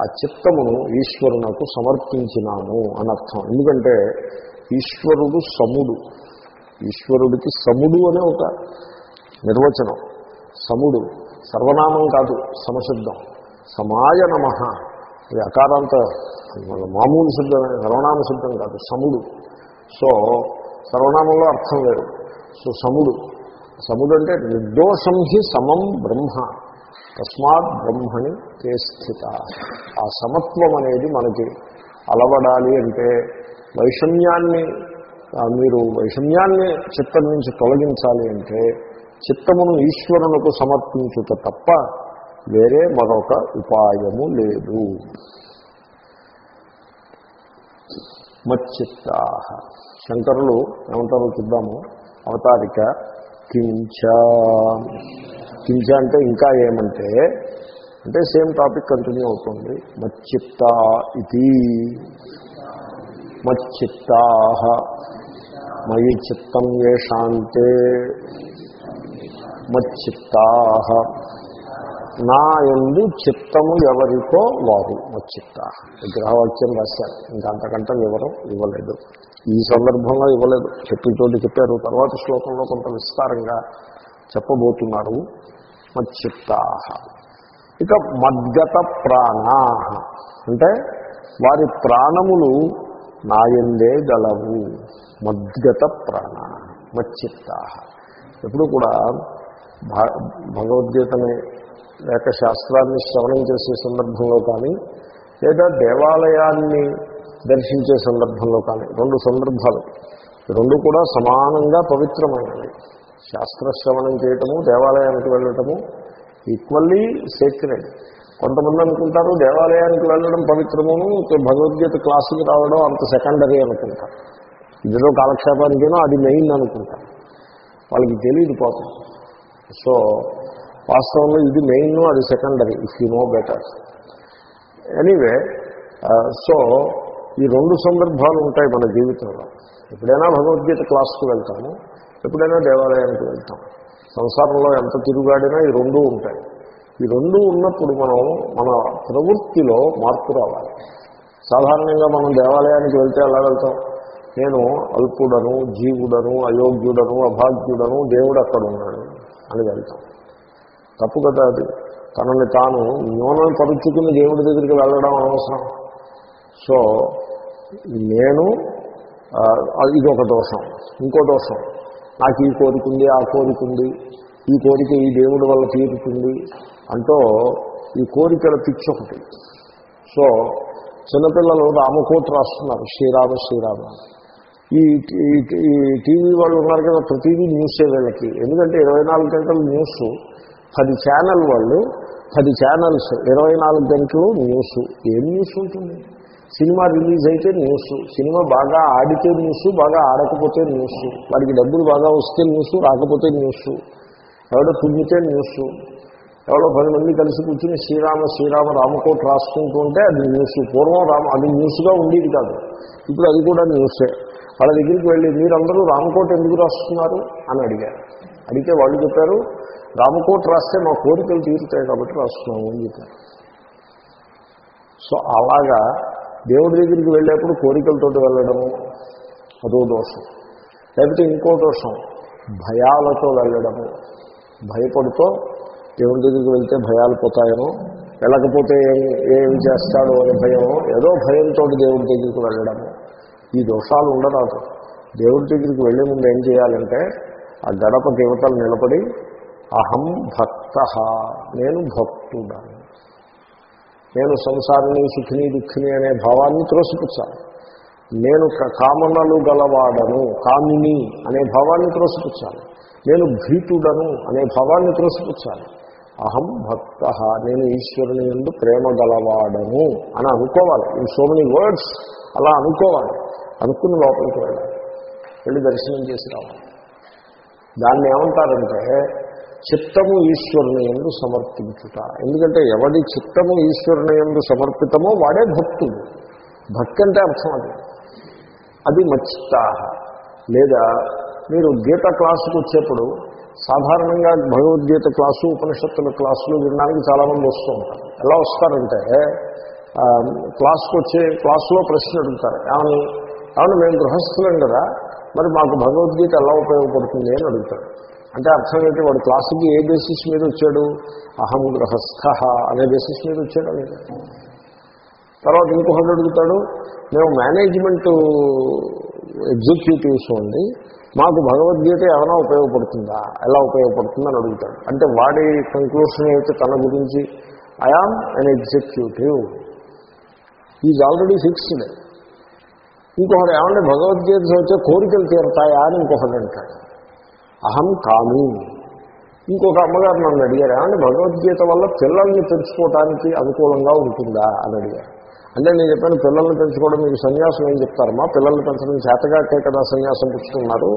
ఆ చిత్తమును ఈశ్వరునకు సమర్పించినాము అని అర్థం. ఎందుకంటే ఈశ్వరుడు సముడు. ఈశ్వరుడికి సముడు అనే ఒక నిర్వచనం. సముడు సర్వనామం కాదు సమశబ్దం. సమాయ నమ. ఇది అకారాంత మామూలు శబ్దమే సర్వనామ శబ్దం కాదు సముడు. సో సర్వనామంలో అర్థం లేదు సో సముడు. సముడు అంటే నిర్దోషం హి సమం బ్రహ్మ. తస్మాత్ బ్రహ్మని తే స్థిత. ఆ సమత్వం అనేది మనకి అలవడాలి అంటే వైషమ్యాన్ని మీరు వైషమ్యాన్ని చిత్తం నుంచి తొలగించాలి అంటే చిత్తమును ఈశ్వరునకు సమర్పించుట తప్ప వేరే మరొక ఉపాయము లేదు. మచ్చిత్తా. శంకరులు ఏమంటారో చూద్దాము. అవతారిక కించ. కించ అంటే ఇంకా ఏమంటే అంటే సేమ్ టాపిక్ కంటిన్యూ అవుతుంది. మచ్చిత్త ఇది. మచ్చిత్తా. మయి చిత్తం ఏషాంతే మచ్చిత్తా. నా ఎందు చిత్తము ఎవరికో వారు? మచ్చిత్త విగ్రహవాక్యం రాశారు. ఇంకంతకంటే వివరం ఇవ్వలేదు. ఈ సందర్భంలో ఇవ్వలేదు. చెప్పితోటి చెప్పారు. తర్వాత శ్లోకంలో కొంత విస్తారంగా చెప్పబోతున్నారు. మచ్చిత్తా ఇక మద్గత ప్రాణా అంటే వారి ప్రాణములు నాయందే గలవు. మద్గత ప్రాణ మచ్చిత్తా ఎప్పుడు కూడా భగవద్గీతని లేక శాస్త్రాన్ని శ్రవణం చేసే సందర్భంలో కానీ లేదా దేవాలయాన్ని దర్శించే సందర్భంలో కానీ రెండు సందర్భాలు. రెండు కూడా సమానంగా పవిత్రమైనవి. శాస్త్ర శ్రవణం చేయటము దేవాలయానికి వెళ్ళటము ఈక్వల్లీ సేక్రెడ్ కొంతమంది అనుకుంటారు దేవాలయానికి వెళ్ళడం పవిత్రమును భగవద్గీత క్లాసుకి రావడం అంత సెకండరీ అనుకుంటారు. ఇదిలో కాలక్షేపానికేనో అది మెయిన్ అనుకుంటారు. వాళ్ళకి తెలియదు పాపం. సో వాస్తవంలో ఇది మెయిన్ అది secondary. If you know better anyway so ఈ రెండు సందర్భాలు ఉంటాయి మన జీవితంలో. ఎప్పుడైనా భగవద్గీత క్లాస్కి వెళ్తాము ఎప్పుడైనా దేవాలయానికి వెళ్తాం సంసారంలో ఎంత తిరుగాడినా ఈ రెండూ ఉంటాయి. ఈ రెండూ ఉన్నప్పుడు మనం మన ప్రవృత్తిలో మార్పు రావాలి. సాధారణంగా మనం దేవాలయానికి వెళ్తే ఎలా వెళ్తాం? నేను అల్పుడను జీవుడను అయోగ్యుడను అభాగ్యుడను దేవుడు అక్కడ ఉన్నాడు అని వెళ్తాం. తప్పు కదా అది. తనని తాను న్యూనం పరుచుకుని దేవుడి దగ్గరికి వెళ్ళడం అనవసరం. సో నేను ఇది ఒక దోషం. ఇంకో దోషం. నాకు ఈ కోరిక ఉంది ఆ కోరిక ఉంది. ఈ కోరిక ఈ దేవుడి వల్ల తీరుతుంది అంటూ ఈ కోరికల పిచ్చి ఒకటి. సో చిన్నపిల్లలు రామకోట రాస్తున్నారు. శ్రీరామ శ్రీరామ. ఈ ఈ- ఈ టీవీ వాళ్ళు ఉన్నారు కదా ప్రతిదీ న్యూసే వీళ్ళకి. ఎందుకంటే ఇరవై నాలుగు గంటల న్యూస్ పది ఛానల్ వాళ్ళు పది ఛానల్స్ ఇరవై నాలుగు గంటలు న్యూస్ ఏం న్యూస్ ఉంటుంది? సినిమా రిలీజ్ అయితే న్యూస్ సినిమా బాగా ఆడితే న్యూస్ బాగా ఆడకపోతే న్యూస్ వాడికి డబ్బులు బాగా వస్తే న్యూస్ రాకపోతే న్యూస్ ఎవడో తుమ్మితే న్యూస్ ఎవరో పది మంది కలిసి కూర్చుని శ్రీరామ శ్రీరామ రామకోట రాసుకుంటూ ఉంటే అది న్యూస్ పూర్వం రామ అది న్యూస్గా ఉండేది కాదు. ఇప్పుడు అది కూడా న్యూసే వాళ్ళ దగ్గరికి వెళ్ళి మీరందరూ రామకోట ఎందుకు రాస్తున్నారు? అని అడిగారు. అడిగితే వాళ్ళు చెప్పారు రామకోట రాస్తే మా కోరికలు తీరుతాయి కాబట్టి రాస్తున్నాము అని చెప్పారు. సో అలాగా దేవుడి దగ్గరికి వెళ్ళేప్పుడు కోరికలతోటి వెళ్ళడము అదో దోషం. లేకపోతే ఇంకో దోషం భయాలతో వెళ్ళడము. భయపడుతో దేవుడి దగ్గరికి వెళ్తే భయాలు పోతాయను వెళ్ళకపోతే ఏం ఏం చేస్తాడో అనే భయము ఏదో భయంతో దేవుడి దగ్గరికి వెళ్ళడము. ఈ దోషాలు ఉండరాదు. దేవుడి దగ్గరికి వెళ్ళే ముందు ఏం చేయాలంటే ఆ గడప దేవతలు నిలబడి అహం భక్త నేను భక్తుడను. నేను సంసారిని సుఖిని దుఃఖిని అనే భావాన్ని త్రోసిపుచ్చాను. నేను కామనలు గలవాడను కామిని అనే భావాన్ని త్రోసిపుచ్చాను. నేను భీతుడను అనే భావాన్ని త్రోసిపుచ్చాను. అహం భక్త నేను ఈశ్వరుని ఎందు ప్రేమ గలవాడను అని అనుకోవాలి. ఇన్ సో మెనీ వర్డ్స్ అలా అనుకోవాలి. అనుకుని లోపలికి వెళ్ళాలి. వెళ్ళి దర్శనం చేసి రావాలి. దాన్ని ఏమంటారంటే చిత్తము ఈశ్వరుని ఎందు సమర్పించుట. ఎందుకంటే ఎవడి చిత్తము ఈశ్వరుని ఎందు సమర్పితమో వాడే భక్తుడు. భక్తి అంటే అర్థం అది. అది మచ్చిత్తా లేదా మీరు గీత క్లాసుకు వచ్చేప్పుడు సాధారణంగా భగవద్గీత క్లాసు ఉపనిషత్తుల క్లాసులు వినడానికి చాలామంది వస్తూ ఉంటారు. ఎలా వస్తారంటే క్లాస్కి వచ్చే క్లాసులో ప్రశ్న అడుగుతారు. ఏమని? అవును మేము గృహస్థులం కదా. మరి మాకు భగవద్గీత ఎలా ఉపయోగపడుతుంది అని అడుగుతారు. అంటే అర్థం ఏంటి? వాడు క్లాసుకి ఏ బేసిస్ మీద వచ్చాడు? అహం గృహస్థ అనే బేసిస్ మీద వచ్చాడు లేదా తర్వాత ఇంకొకటి అడుగుతాడు మేము మేనేజ్మెంట్ ఎగ్జిక్యూటివ్స్ ఉండి మాకు భగవద్గీత ఏమైనా ఉపయోగపడుతుందా? ఎలా ఉపయోగపడుతుందని అడుగుతాడు. అంటే వాడి కంక్లూషన్ అయితే తన గురించి. I am an executive is already fixed ఇంకొకటి ఏమంటే భగవద్గీత వచ్చే కోరికలు తీరుతాయా? అని ఇంకొకటి అంటాడు. అహం కాను ఇంకొక అమ్మగారు నన్ను అడిగారు ఏమంటే భగవద్గీత వల్ల పిల్లల్ని పెంచుకోవటానికి అనుకూలంగా ఉంటుందా? అని అడిగారు. అంటే నేను చెప్పాను పిల్లల్ని పెంచుకోవడం మీకు సన్యాసం ఏం చెప్తారమ్మా? పిల్లల్ని పెంచడం చేతగాకే కదా సన్యాసం పుచ్చుకున్నారు.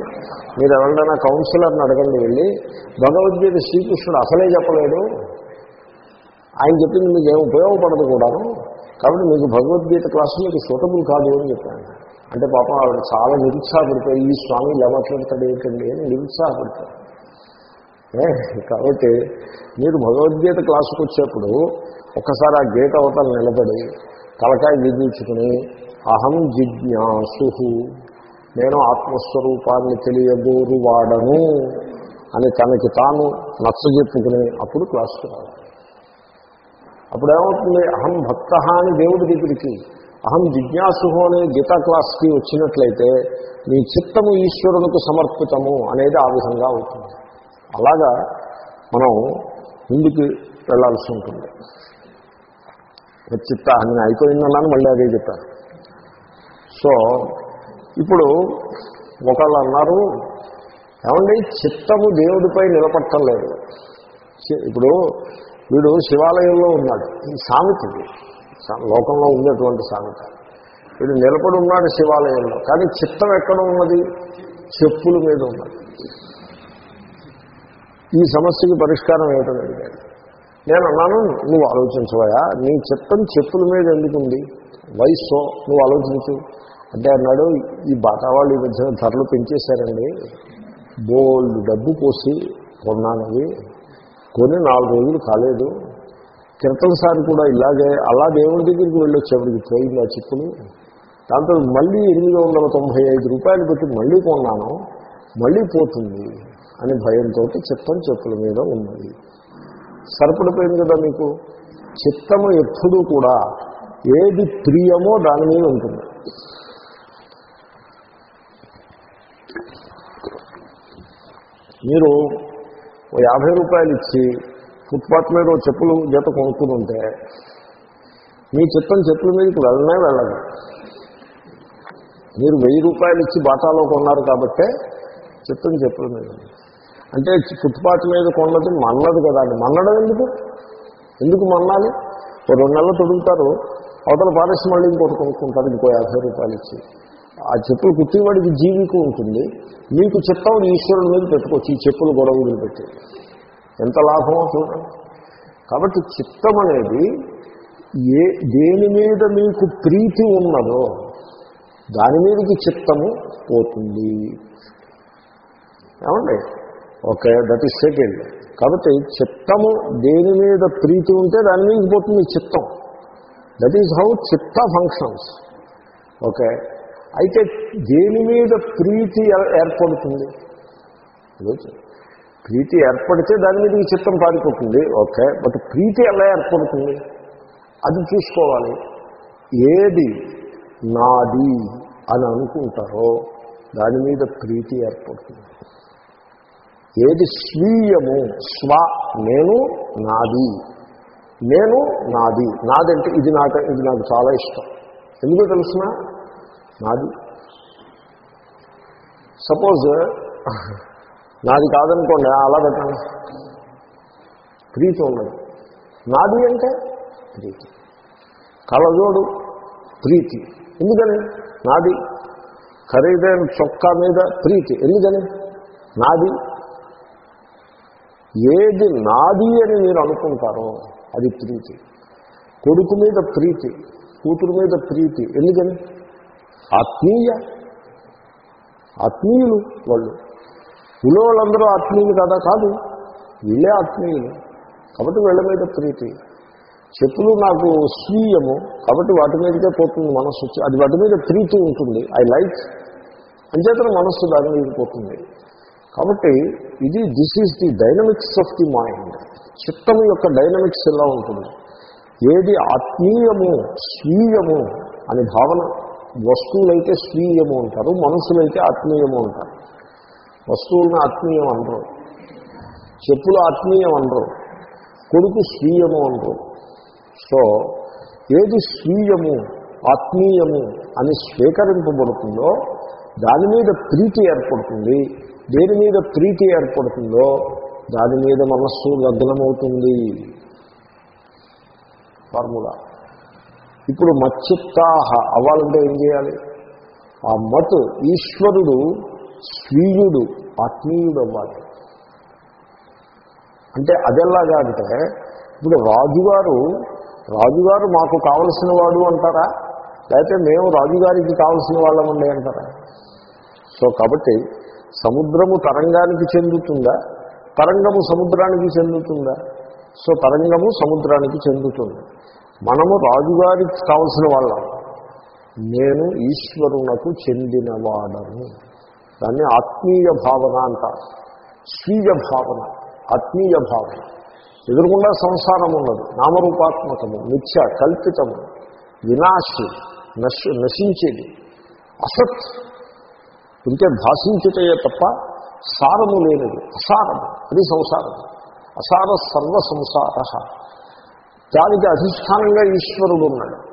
మీరు ఎవరైనా కౌన్సిలర్ని అడగండి వెళ్ళి. భగవద్గీత శ్రీకృష్ణుడు అసలే చెప్పలేడు. ఆయన చెప్పింది మీకు ఏం ఉపయోగపడదు కూడాను. కాబట్టి మీకు భగవద్గీత క్లాసు మీకు సూటబుల్ కాదు అని చెప్పాను. అంటే పాపం ఆవిడ చాలా నిరుత్సాహపడిపోయి ఈ స్వామి ఇలా మాట్లాడతాడు ఏంటండి? అని నిరుత్సాహపడతాడు కాబట్టి మీరు భగవద్గీత క్లాసుకు వచ్చేప్పుడు ఒకసారి ఆ గీత అవతల నిలబడి తలకాయ విధించుకుని అహం జిజ్ఞాసు నేను ఆత్మస్వరూపాన్ని తెలియబోరు వాడను అని తనకి తాను నచ్చజెప్పుకుని అప్పుడు క్లాసుకు రావాలి. అప్పుడేమవుతుంది? అహం భక్త అని దేవుడి దగ్గరికి అహం జిజ్ఞాసు అనే గీతా క్లాస్కి వచ్చినట్లయితే మీ చిత్తము ఈశ్వరునికి సమర్పితము అనేది ఆ విధంగా అవుతుంది. అలాగా మనం ముందుకు వెళ్ళాల్సి ఉంటుంది. చిత్త నేను అయిపోయిందన్నాను మళ్ళీ అదే చెప్పాను. సో ఇప్పుడు ఒకళ్ళు అన్నారు ఏమండి చిత్తము దేవుడిపై నిలబట్టం లేదు. ఇప్పుడు వీడు శివాలయంలో ఉన్నాడు. ఈ సామెత లోకంలో ఉండేటువంటి సామెత వీడు నిలబడి ఉన్నాడు శివాలయంలో కానీ చిత్తం ఎక్కడ ఉన్నది? చెప్పుల మీద ఉన్నది. ఈ సమస్యకి పరిష్కారం ఏమిటని అడిగాడు. నేను అన్నాను నువ్వు ఆలోచించవయా నీ చిత్తం చెప్పుల మీద ఎందుకుంది? వయస్సు నువ్వు ఆలోచించు. అంటే అన్నాడు ఈ బాటా వాళ్ళు ఈ మధ్యన ధరలు పెంచేశారండి. బోల్డ్ డబ్బు పోసి కొన్నానవి. కొని నాలుగు రోజులు కాలేదు. క్రితంసారి కూడా ఇలాగే అలా దేవుడి దగ్గరికి వెళ్ళొచ్చేప్పటికి పోయింది ఆ చిక్కులు దాంతో మళ్ళీ ఎనిమిది వందల తొంభై ఐదు రూపాయలు పెట్టి మళ్ళీ కొన్నాను మళ్ళీ పోతుంది అని భయంతో చిత్తం చెప్పుల మీద ఉన్నది. సరిపడిపోయింది కదా మీకు? చిత్తము ఎప్పుడూ కూడా ఏది ప్రియమో దాని మీద ఉంటుంది. మీరు యాభై రూపాయలు ఇచ్చి ఫుట్పాత్ మీద చెప్పులు జత కొనుక్కుని ఉంటే మీ చిత్తం చెప్పుల మీదకి వెళ్ళనే వెళ్ళదు. మీరు వెయ్యి రూపాయలు ఇచ్చి బాటాలో కొన్నారు కాబట్టే చిత్తం చెప్పుల మీద. అంటే ఫుట్పాత్ మీద కొన్నది మన్నది కదా అండి. మన్నడం ఎందుకు? ఎందుకు మన్నాలి? ఓ రెండు నెలలు తొడుగుతారు. అవతల పారేసి మళ్ళీ ఇంకోటి కొనుక్కుంటారు ఇంకో యాభై రూపాయలు ఇచ్చి. ఆ చెప్పులు కుట్టివాడికి జీవికు ఉంటుంది. మీకు చిత్తం ఈశ్వరుడి మీద పెట్టుకోవచ్చు ఈ చెప్పులు గొడవ పెట్టి. ఎంత లాభమో చూడండి. కాబట్టి చిత్తం అనేది ఏ దేని మీద మీకు ప్రీతి ఉన్నదో దాని మీదకి చిత్తము పోతుంది. ఏమండి? ఓకే దట్ ఈస్ సెకండ్ కాబట్టి చిత్తము దేని మీద ప్రీతి ఉంటే దాని మీద పోతుంది చిత్తం. That is how chitta functions okay అయితే దేని మీద ప్రీతి ఏర్పడుతుంది? ప్రీతి ఏర్పడితే దాని మీద చిత్తం పారిపోతుంది. ఓకే బట్ ప్రీతి ఎలా ఏర్పడుతుంది? అది చూసుకోవాలి. ఏది నాది అని అనుకుంటారో దాని మీద ప్రీతి ఏర్పడుతుంది. ఏది స్వీయము? స్వ నేను నాది. నేను నాది. నాదంటే ఇది నాకు ఇది నాకు చాలా ఇష్టం. ఎందుకు తెలుసిన? నాది. సపోజ్ నాది కాదనుకోండి అలా పెట్టండి. ప్రీతి ఉండదు. నాది అంటే ప్రీతి. కలజోడు ప్రీతి. ఎందుకని? నాది ఖరీదైన చొక్కా మీద ప్రీతి. ఎందుకని? నాది ఏది నాది అని మీరు అనుకుంటారో అది ప్రీతి. కొడుకు మీద ప్రీతి కూతురు మీద ప్రీతి. ఎందుకని? ఆత్మీయ ఆత్మీయులు వాళ్ళు. వీళ్ళు వాళ్ళందరూ ఆత్మీయులు కదా? కాదు. వీళ్ళే ఆత్మీయులు. కాబట్టి వీళ్ళ మీద ప్రీతి. చెప్పులు నాకు స్వీయము. కాబట్టి వాటి మీదకే పోతుంది మనస్సు. అది వాటి మీద ప్రీతి ఉంటుంది. I like. అంచేతన మనస్సు దాని మీద పోతుంది. కాబట్టి ఇది this is the dynamics of the mind. చిత్తం యొక్క డైనమిక్స్ ఎలా ఉంటుంది? ఏది ఆత్మీయము స్వీయము అనే భావన వస్తువులైతే స్వీయము అంటారు మనసులైతే ఆత్మీయము అంటారు. వస్తువులను ఆత్మీయం అనరు. చెప్పులు ఆత్మీయం అనరు. కొడుకు స్వీయము అనరు. సో ఏది స్వీయము ఆత్మీయము అని స్వీకరింపబడుతుందో దాని మీద ప్రీతి ఏర్పడుతుంది. దేని మీద ప్రీతి ఏర్పడుతుందో దాని మీద మనస్సు లగ్నమవుతుంది. ఫార్ములా. ఇప్పుడు మచ్చిత్తాహ అవ్వాలంటే ఏం చేయాలి? ఆ మత్ ఈశ్వరుడు స్వీయుడు. ఆత్మీయుడు అవ్వాలి అంటే అదెల్లాగా అంటే ఇప్పుడు రాజుగారు రాజుగారు మాకు కావలసిన వాడు అంటారా? లేకపోతే మేము రాజుగారికి కావలసిన వాళ్ళమండి అంటారా? సో కాబట్టి సముద్రము తరంగానికి చెందుతుందా? తరంగము సముద్రానికి చెందుతుందా? సో తరంగము సముద్రానికి చెందుతుంది. మనము రాజుగారికి కావలసిన వాళ్ళం. నేను ఈశ్వరునకు చెందినవాడను. దాన్ని ఆత్మీయ భావన అంటారు. స్వీయ భావన ఆత్మీయ భావన. ఎదురుకుండా సంసారం ఉన్నది నామరూపాత్మకము మిథ్య కల్పితము వినాశి నశ నశించేది అసత్. ఇంకే భాషించుటయే తప్ప సారము లేనిది అసారము అది సంసారం. అసార సర్వ సంసార. దానికి అధిష్టానంగా ఈశ్వరుడు ఉన్నాడు.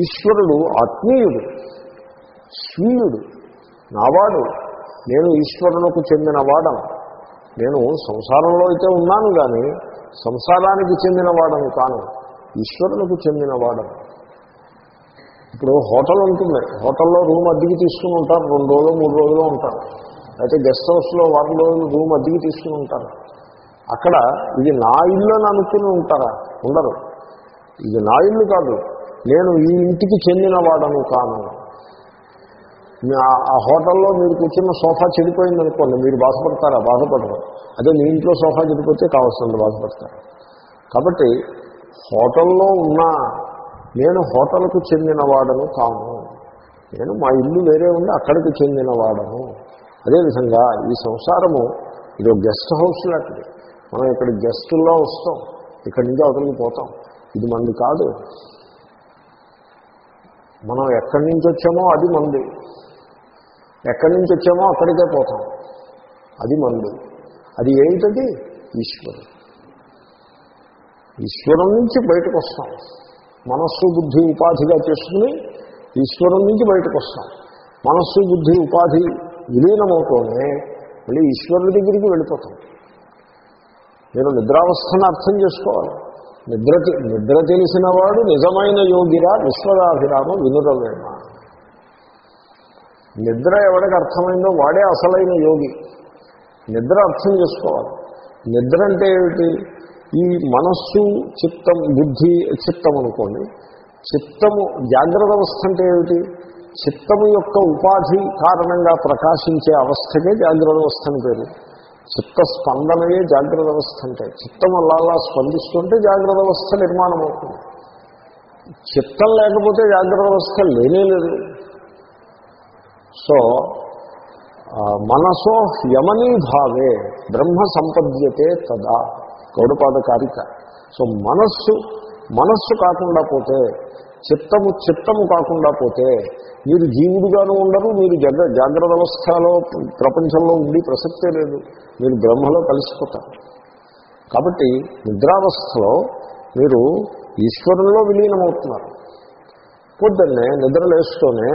ఈశ్వరుడు ఆత్మీయుడు స్వీయుడు నావాడు. నేను ఈశ్వరునకు చెందిన వాడను. నేను సంసారంలో అయితే ఉన్నాను కానీ సంసారానికి చెందిన వాడను కాను ఈశ్వరులకు చెందిన వాడను. ఇప్పుడు హోటల్ ఉంటుంది. హోటల్లో రూమ్ అద్దెకి తీసుకుని ఉంటారు. రెండు రోజులు మూడు రోజులు ఉంటారు. అయితే గెస్ట్ హౌస్లో వారం రోజులు రూమ్ అద్దెకి తీసుకుని ఉంటారు. అక్కడ ఇది నా ఇల్లు అని అనుకుని ఉంటారా? ఉండరు. ఇది నా ఇల్లు కాదు. నేను ఈ ఇంటికి చెందిన వాడను కాను. ఆ హోటల్లో మీరు కూర్చున్న సోఫా చెడిపోయింది అనుకోండి మీరు బాధపడతారా? బాధపడరు. అదే మీ ఇంట్లో సోఫా చెడిపోతే కావాల్సినంత బాధపడతారు. కాబట్టి హోటల్లో ఉన్న నేను హోటల్కు చెందినవాడను కాను. నేను మా ఇల్లు వేరే ఉండి అక్కడికి చెందినవాడను. అదేవిధంగా ఈ సంసారము ఇది గెస్ట్ హౌస్ లాంటిది. మనం ఇక్కడ గెస్టుల్లో వస్తాం ఇక్కడి నుంచి అవతలికి పోతాం. ఇది మంది కాదు. మనం ఎక్కడి నుంచి వచ్చామో అది మంది. ఎక్కడి నుంచి వచ్చామో అక్కడికే పోతాం. అది మందు. అది ఏంటది? ఈశ్వరుడు. ఈశ్వరం నుంచి బయటకు వస్తాం. మనస్సు బుద్ధి ఉపాధిగా చేసుకుని ఈశ్వరం నుంచి బయటకు వస్తాం. మనస్సు బుద్ధి ఉపాధి విలీనమవుతూనే మళ్ళీ ఈశ్వరుడి దగ్గరికి వెళ్ళిపోతాం. మీరు నిద్రావస్థను అర్థం చేసుకోవాలి. నిద్ర నిద్ర తెలిసిన వాడు నిజమైన యోగిరా విశ్వదాభిరామ వినురవేమ. నిద్ర ఎవరికి అర్థమైందో వాడే అసలైన యోగి. నిద్ర అర్థం చేసుకోవాలి. నిద్ర అంటే ఏమిటి? ఈ మనస్సు చిత్తం బుద్ధి చిత్తం అనుకోండి. చిత్తము జాగ్రత్త అవస్థ అంటే ఏమిటి? చిత్తము యొక్క ఉపాధి కారణంగా ప్రకాశించే అవస్థకే జాగ్రత్త అవస్థ అని పేరు. చిత్త స్పందనయే జాగ్రత్త అవస్థ అంటే. చిత్తం అలా అలా స్పందిస్తుంటే జాగ్రత్త అవస్థ నిర్మాణం అవుతుంది చిత్తం లేకపోతే జాగ్రత్త అవస్థ లేనే లేదు. సో మనసో యమనీ భావే బ్రహ్మ సంపద్యతే తదా. గౌడపాద కారిక సో మనస్సు మనస్సు కాకుండా పోతే చిత్తము చిత్తము కాకుండా పోతే మీరు జీవుడుగాను ఉండరు మీరు జగ జాగ్రత్త అవస్థలో ప్రపంచంలో ఉండి ప్రసక్తే లేదు. మీరు బ్రహ్మలో కలిసిపోతారు. కాబట్టి నిద్రావస్థలో మీరు ఈశ్వరంలో విలీనమవుతున్నారు. పొద్దున్నే నిద్రలేస్తూనే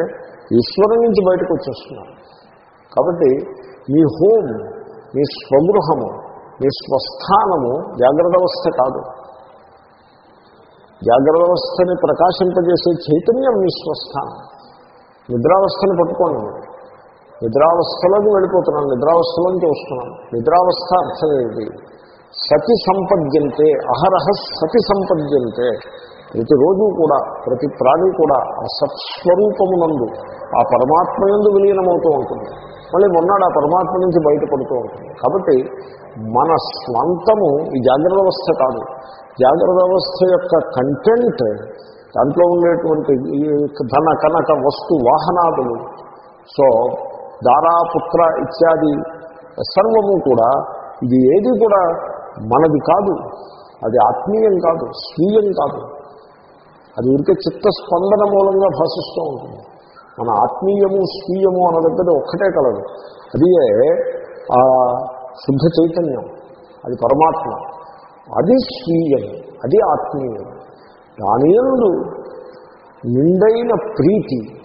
ఈశ్వరం నుంచి బయటకు వచ్చేస్తున్నారు. కాబట్టి మీ హోమ్ మీ స్వగృహము మీ స్వస్థానము జాగ్రత్త అవస్థ కాదు. జాగ్రత్త అవస్థని ప్రకాశింపజేసే చైతన్యం మీ స్వస్థానం. నిద్రావస్థని పట్టుకోండి. నిద్రావస్థలోకి వెళ్ళిపోతున్నాను నిద్రావస్థలోకి వస్తున్నాను. నిద్రావస్థ అర్థం ఏంటి? సతి సంపద్యంతే అహరహ సతి సంపద్యంతే. ప్రతిరోజు కూడా ప్రతి ప్రాణి కూడా ఆ సత్స్వరూపమునందు ఆ పరమాత్మ ఎందు విలీనమవుతూ ఉంటుంది. మళ్ళీ మొన్నాడు ఆ పరమాత్మ నుంచి బయటపడుతూ ఉంటుంది. కాబట్టి మన స్వంతము ఈ జాగ్రత్త వ్యవస్థ కాదు. జాగ్రత్త వ్యవస్థ యొక్క కంటెంట్ దాంట్లో ఉండేటువంటి ఈ ధన కనక వస్తు వాహనాదులు సో దారాపుత్ర ఇత్యాది సర్వము కూడా ఇది ఏది కూడా మనది కాదు. అది ఆత్మీయం కాదు స్వీయం కాదు. అది ఉంటే చిత్తస్పందన మూలంగా భాషిస్తూ ఉంటుంది. మన ఆత్మీయము స్వీయము అన్న దగ్గర ఒక్కటే కలదు. అది ఆ శుద్ధ చైతన్యం. అది పరమాత్మ. అది స్వీయం అది ఆత్మీయం దాని ఎందు నిండైన ప్రీతి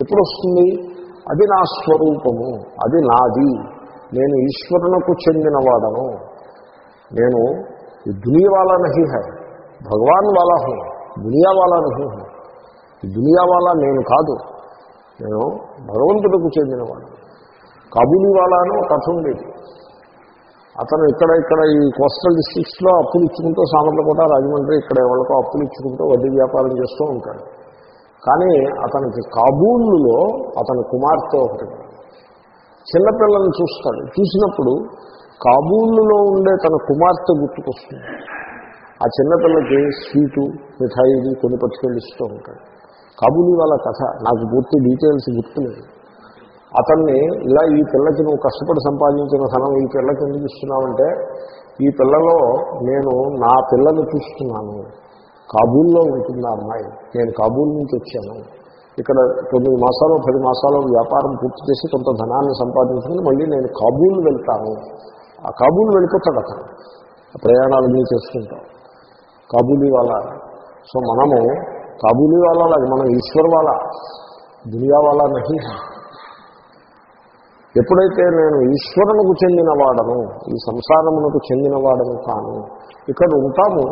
ఎప్పుడు వస్తుంది అది నా స్వరూపము. అది నాది. నేను ఈశ్వరునకు చెందినవాడను నేను ఈ దునియా వాలా నహి హై. భగవాన్ వాలా హూ దునియా వాలా నహి ఈ దునియా నేను కాదు. నేను భగవంతుడికి చెందినవాడు కాబూలీ అని ఒక కథ ఉండేది. అతను ఇక్కడ ఇక్కడ ఈ కోస్టల్ డిస్ట్రిక్ట్స్లో అప్పులు ఇచ్చుకుంటూ సామర్లకోట రాజమండ్రి ఇక్కడ ఎవరికో అప్పులు ఇచ్చుకుంటూ వడ్డీ వ్యాపారం చేస్తూ ఉంటాడు. కానీ అతనికి కాబూలులో అతని కుమార్తె ఒకటి చిన్నపిల్లల్ని చూస్తాడు. చూసినప్పుడు కాబూలులో ఉండే తన కుమార్తె గుర్తుకొస్తుంది. ఆ చిన్నపిల్లకి స్వీటు మిఠాయిది పట్టుకెళ్ళి ఇస్తూ ఉంటాడు. కాబూలీ వాళ్ళ కథ నాకు పూర్తి డీటెయిల్స్ గుర్తులేదు. అతన్ని ఇలా ఈ పిల్లకి నువ్వు కష్టపడి సంపాదించిన ధనం ఈ పిల్లకి ఎందుకు ఇస్తున్నావంటే ఈ పిల్లలో నేను నా పిల్లని చూస్తున్నాను. కాబూల్లో ఉంటుంది ఆ అమ్మాయి? నేను కాబూల్ నుంచి వచ్చాను. ఇక్కడ తొమ్మిది మాసాలు పది మాసాలు వ్యాపారం పూర్తి చేసి కొంత ధనాన్ని సంపాదించుకుని మళ్ళీ నేను కాబూల్ వెళ్తాను. ఆ కాబూల్ వెళ్ళిపోతాడు అతను. ఆ ప్రయాణాలన్నీ చేసుకుంటాం వాళ్ళ సో మనము కాబూలీ వాళ్ళ మనం ఈశ్వర్ వాళ్ళ దునియా వాళ్ళ నహి. ఎప్పుడైతే నేను ఈశ్వరునకు చెందినవాడను ఈ సంసారమునకు చెందినవాడను కాను ఇక్కడ ఉంటాము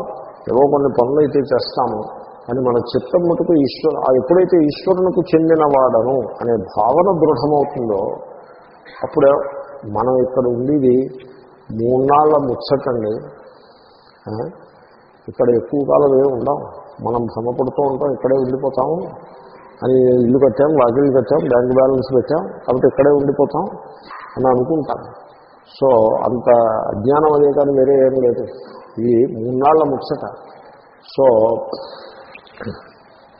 ఏవో కొన్ని పనులు అయితే చేస్తాము అని మన చిత్తం మటుకు ఈశ్వర ఆ ఎప్పుడైతే ఈశ్వరునకు చెందినవాడను అనే భావన దృఢమవుతుందో అప్పుడే మనం ఇక్కడ ఉండేది మూన్నాళ్ళ ముచ్చటండి ఇక్కడ ఎక్కువ కాలం ఏమి ఉండం మనం భ్రమపడుతూ ఉంటాం ఇక్కడే ఉండిపోతాము. అని ఇల్లు కట్టాం వాకిళ్ళు కట్టాం బ్యాంక్ బ్యాలెన్స్ పెట్టాం కాబట్టి ఇక్కడే ఉండిపోతాం అని అనుకుంటాం. సో అంత అజ్ఞానం అదే కానీ వేరే ఏం లేదు. ఇది మూన్నాళ్ళ ముచ్చట. సో